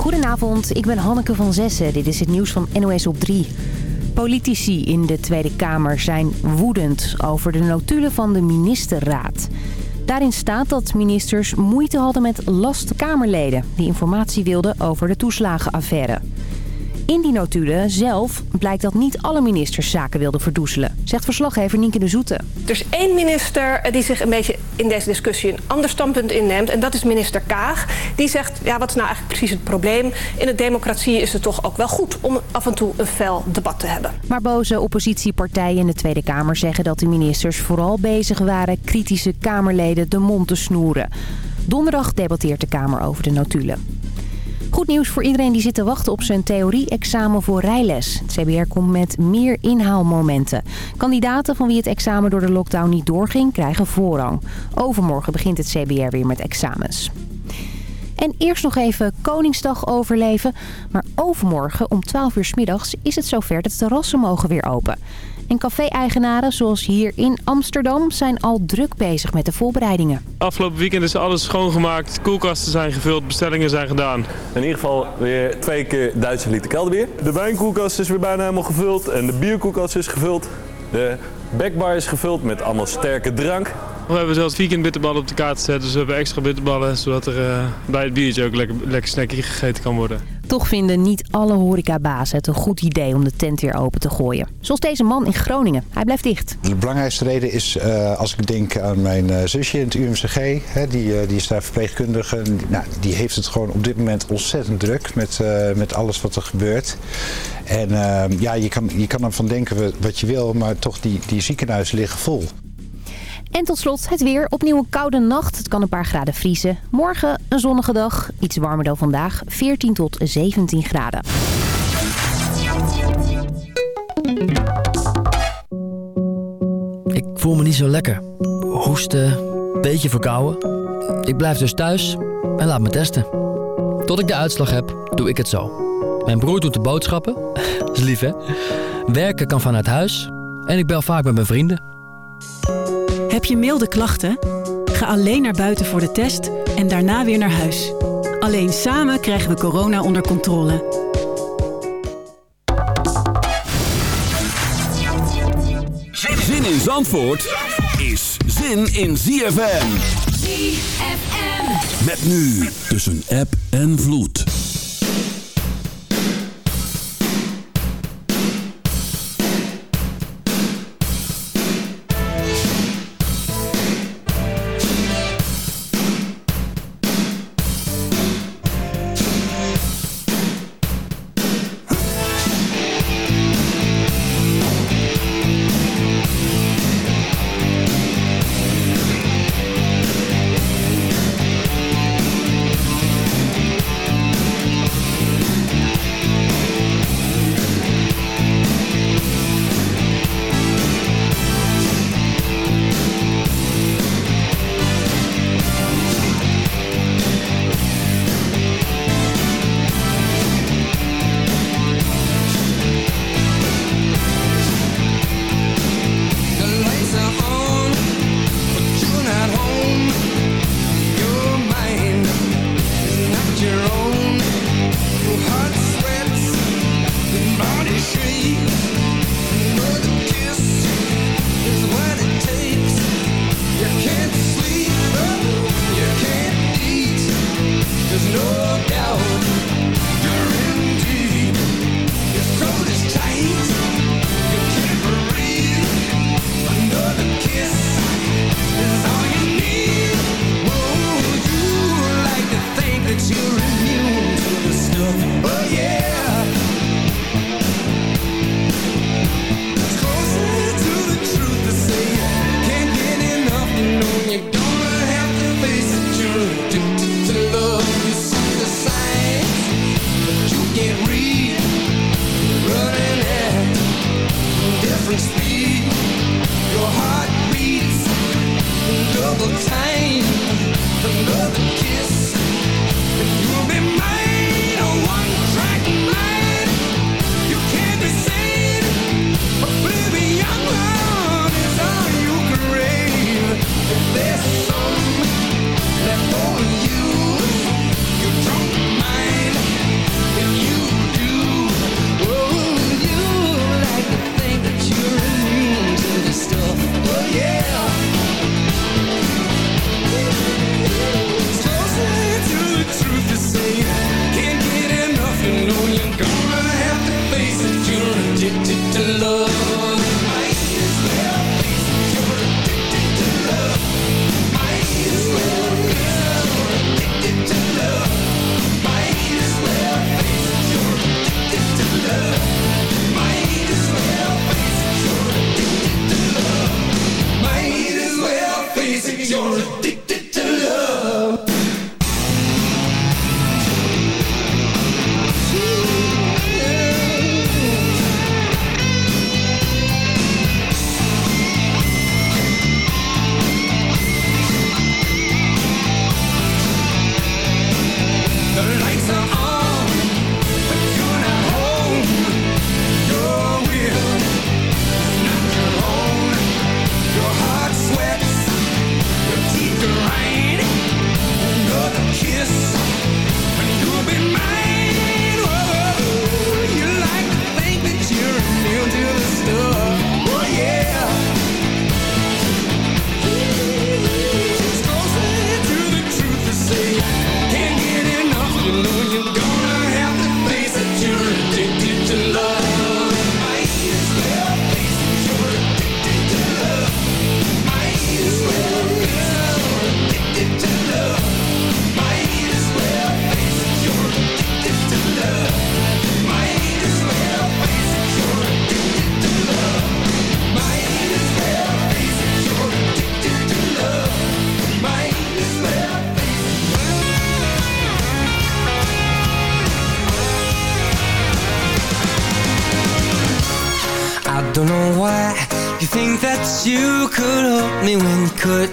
Goedenavond, ik ben Hanneke van Zessen. Dit is het nieuws van NOS op 3. Politici in de Tweede Kamer zijn woedend over de notulen van de ministerraad. Daarin staat dat ministers moeite hadden met lastige Kamerleden... die informatie wilden over de toeslagenaffaire. In die notulen zelf blijkt dat niet alle ministers zaken wilden verdoezelen, zegt verslaggever Nienke de Zoete. Er is één minister die zich een beetje in deze discussie een ander standpunt inneemt. En dat is minister Kaag. Die zegt, ja, wat is nou eigenlijk precies het probleem? In een democratie is het toch ook wel goed om af en toe een fel debat te hebben. Maar boze oppositiepartijen in de Tweede Kamer zeggen dat de ministers vooral bezig waren kritische Kamerleden de mond te snoeren. Donderdag debatteert de Kamer over de notulen. Goed nieuws voor iedereen die zit te wachten op zijn theorie-examen voor rijles. Het CBR komt met meer inhaalmomenten. Kandidaten van wie het examen door de lockdown niet doorging, krijgen voorrang. Overmorgen begint het CBR weer met examens. En eerst nog even Koningsdag overleven. Maar overmorgen om 12 uur s middags is het zover dat de terrassen mogen weer open. En café-eigenaren, zoals hier in Amsterdam, zijn al druk bezig met de voorbereidingen. Afgelopen weekend is alles schoongemaakt, koelkasten zijn gevuld, bestellingen zijn gedaan. In ieder geval weer twee keer Duitse liter kelderbier. De wijnkoelkast is weer bijna helemaal gevuld en de bierkoelkast is gevuld. De backbar is gevuld met allemaal sterke drank. We hebben zelfs weekend bitterballen op de kaart gezet, dus we hebben extra bitterballen, zodat er uh, bij het biertje ook lekker, lekker snackje gegeten kan worden. Toch vinden niet alle horecabazen het een goed idee om de tent weer open te gooien. Zoals deze man in Groningen. Hij blijft dicht. De belangrijkste reden is, uh, als ik denk aan mijn uh, zusje in het UMCG, hè, die, die is daar verpleegkundige. Nou, die heeft het gewoon op dit moment ontzettend druk met, met alles wat er gebeurt. En ja, je kan, je kan ervan denken wat je wil, maar toch die, die ziekenhuizen liggen vol. En tot slot het weer. Opnieuw een koude nacht. Het kan een paar graden vriezen. Morgen een zonnige dag. Iets warmer dan vandaag. 14 tot 17 graden. Ik voel me niet zo lekker. Hoesten, beetje verkouden. Ik blijf dus thuis en laat me testen. Tot ik de uitslag heb, doe ik het zo. Mijn broer doet de boodschappen. is lief, hè? Werken kan vanuit huis. En ik bel vaak met mijn vrienden. Heb je milde klachten? Ga alleen naar buiten voor de test en daarna weer naar huis. Alleen samen krijgen we corona onder controle. Zin in Zandvoort is zin in ZFM. ZFM. Met nu tussen app en vloed. Another kiss, and you'll be mine. One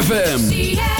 ZFM.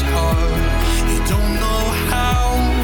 You heart. Don't know how.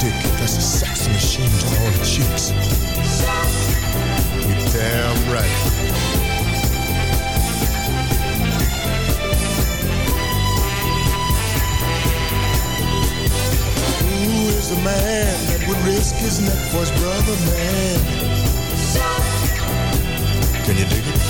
Dick that's a sex machine to all the chicks. You damn right. Man that would risk his neck for his brother, man? Can you dig it?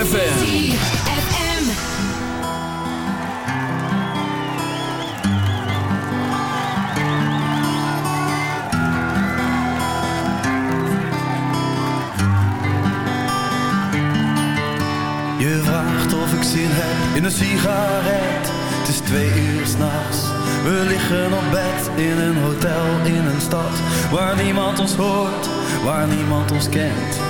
ZFM. Je vraagt of ik zin heb in een sigaret. Het is twee uur s'nachts. We liggen op bed in een hotel in een stad waar niemand ons hoort, waar niemand ons kent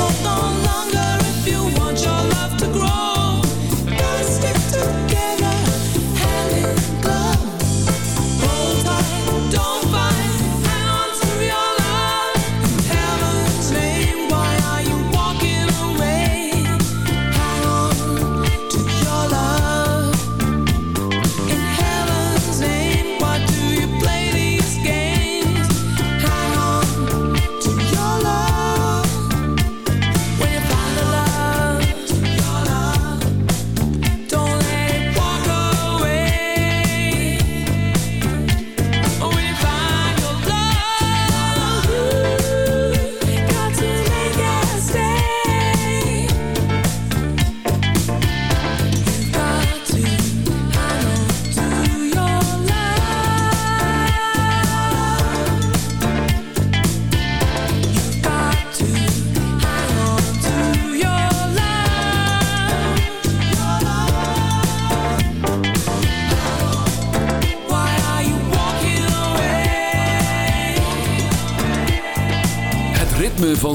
hold on longer